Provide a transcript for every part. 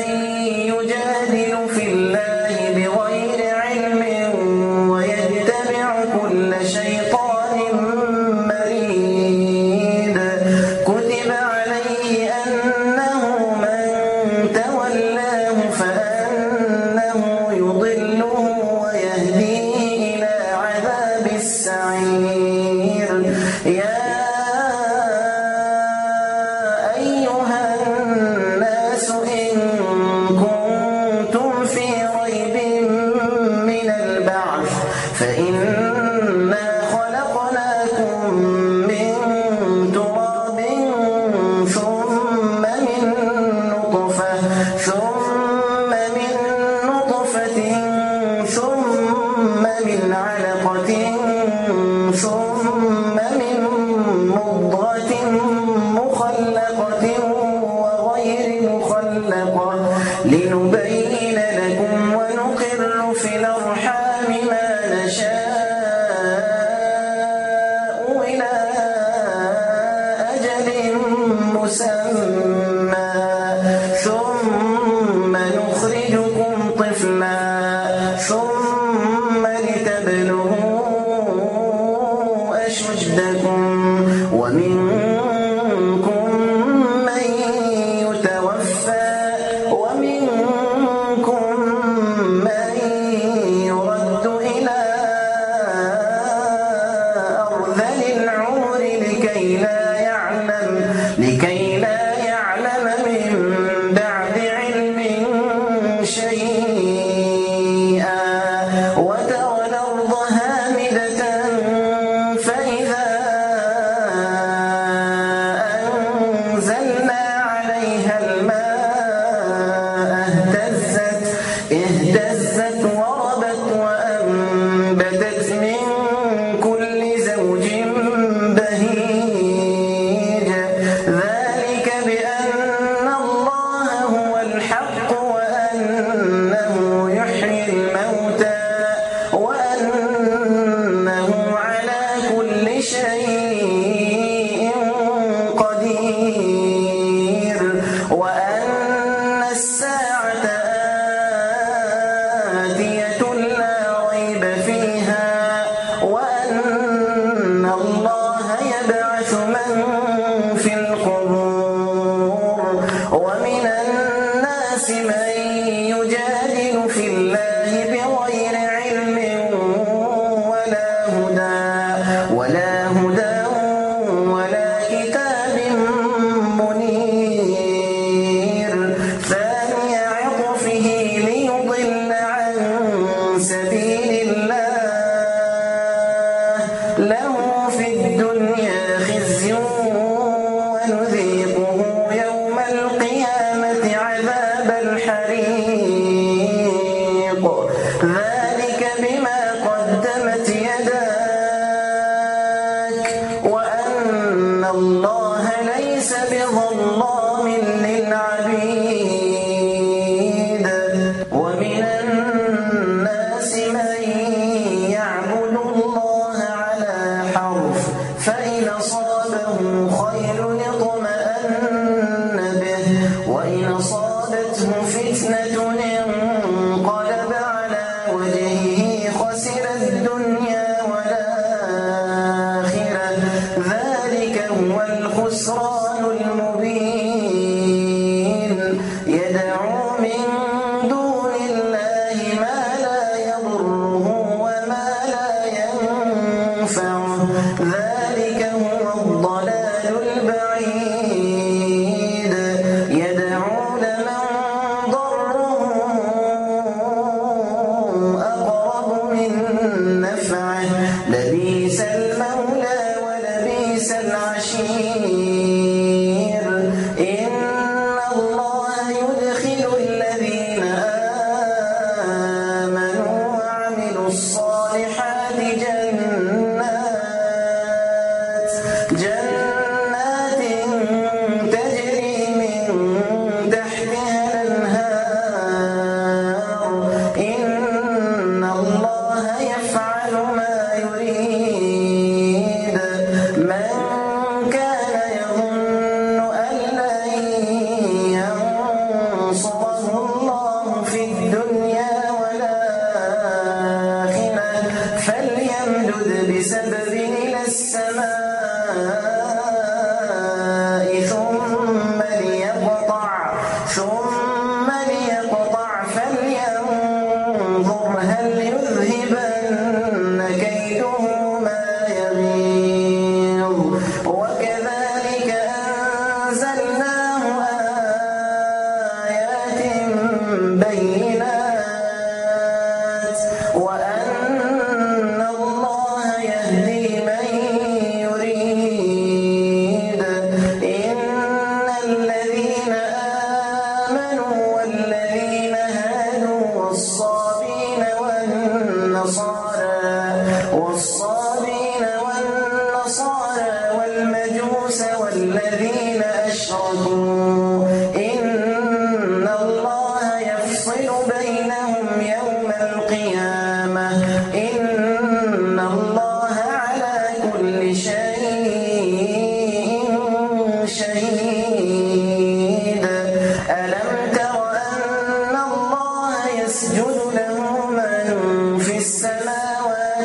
You. ومن الناس من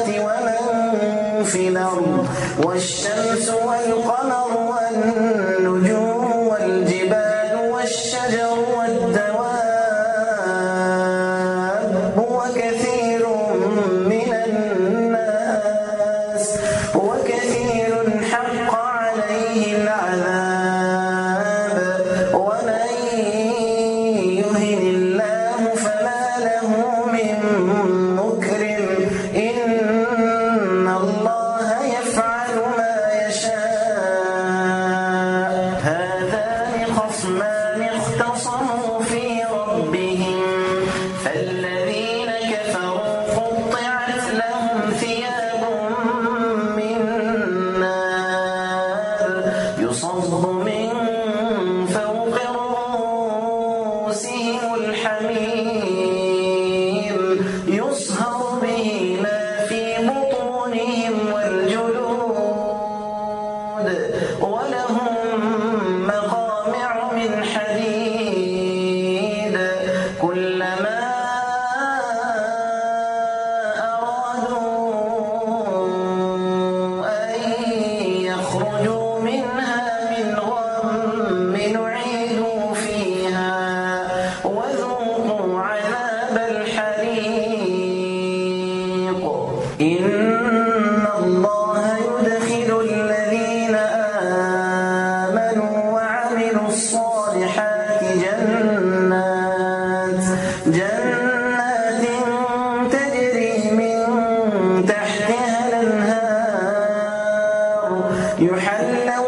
ومن في الأرض والشمس والقمر والنجوم رؤوسهم يحلون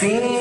في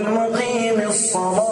والمقيم الصلاة.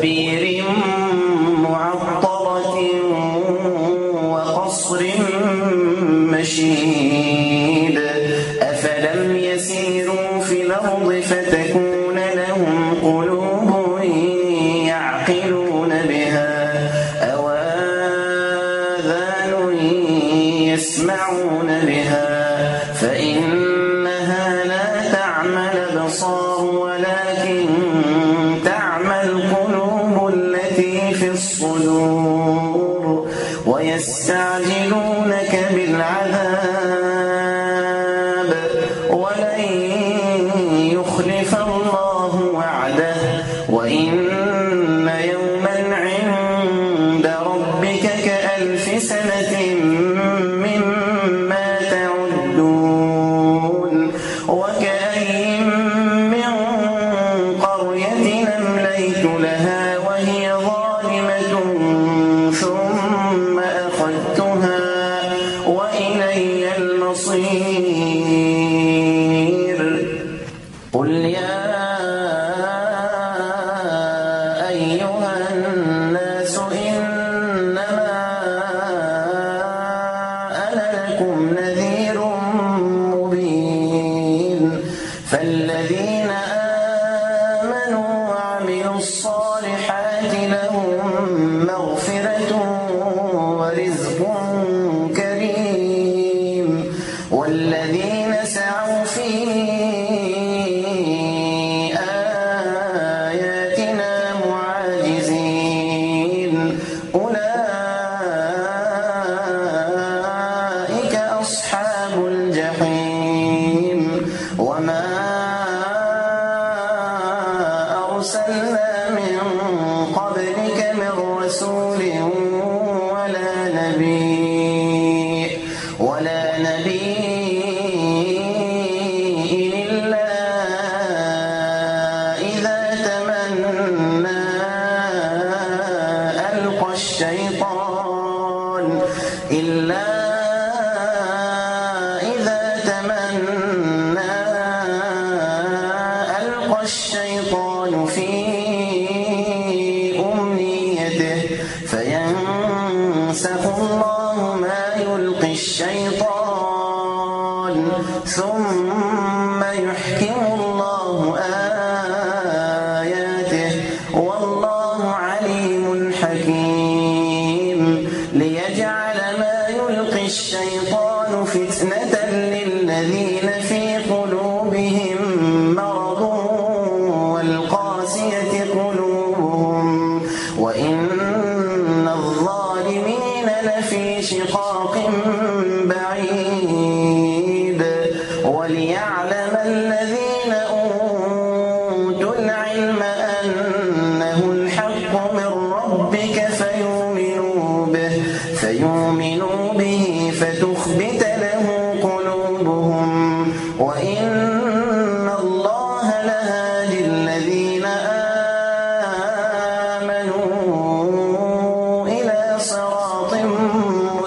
be Una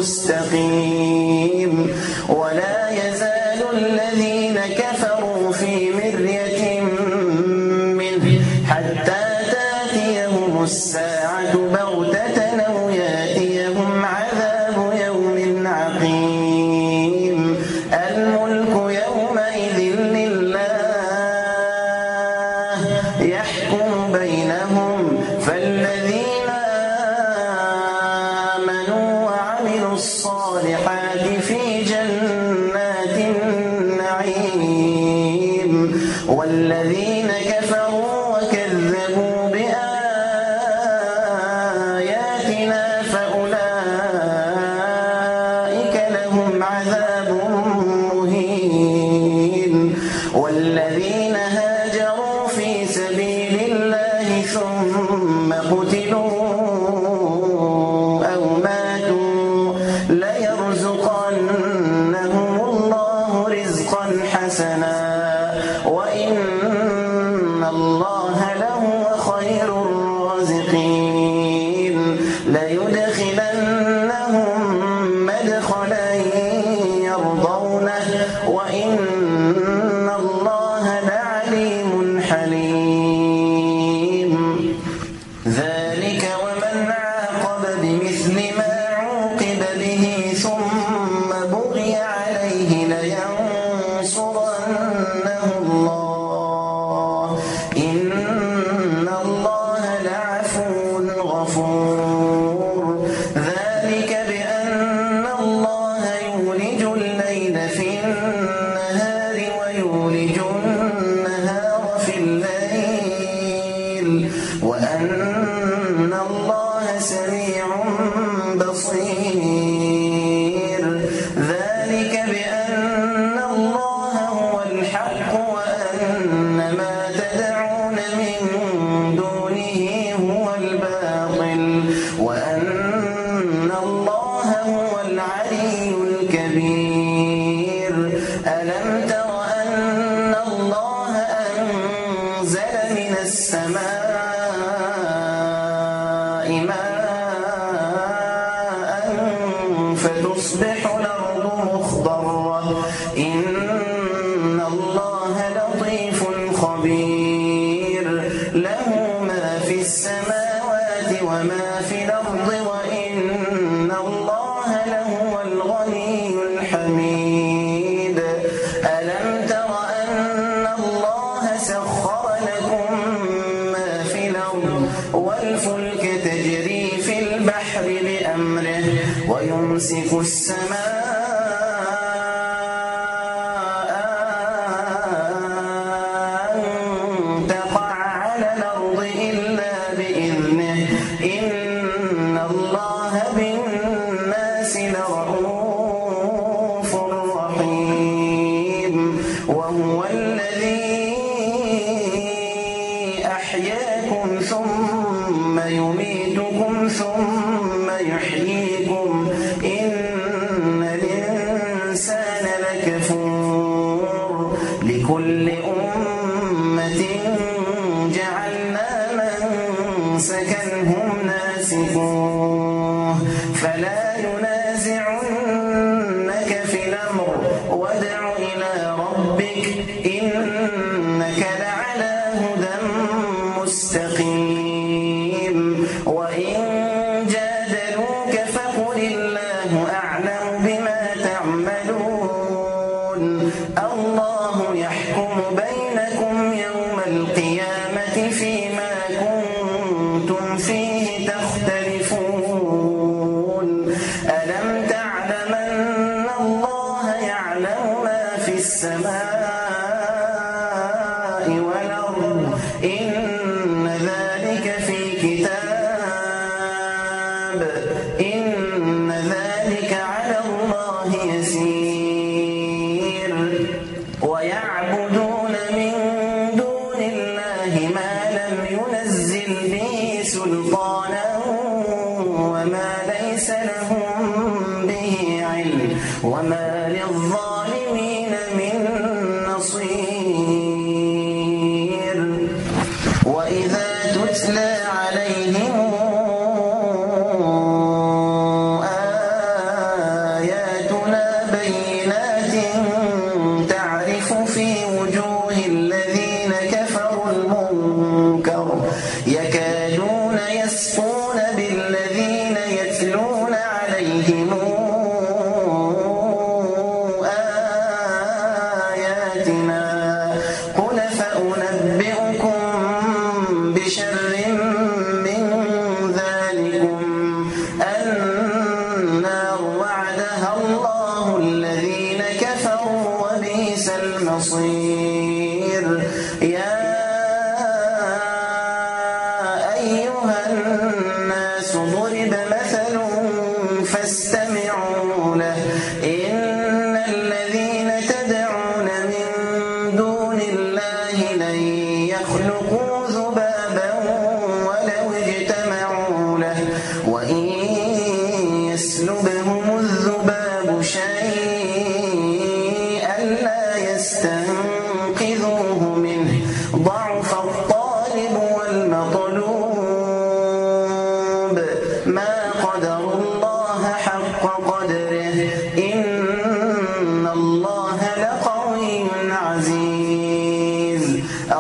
مستقيم ثم قتلوا força الله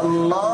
الله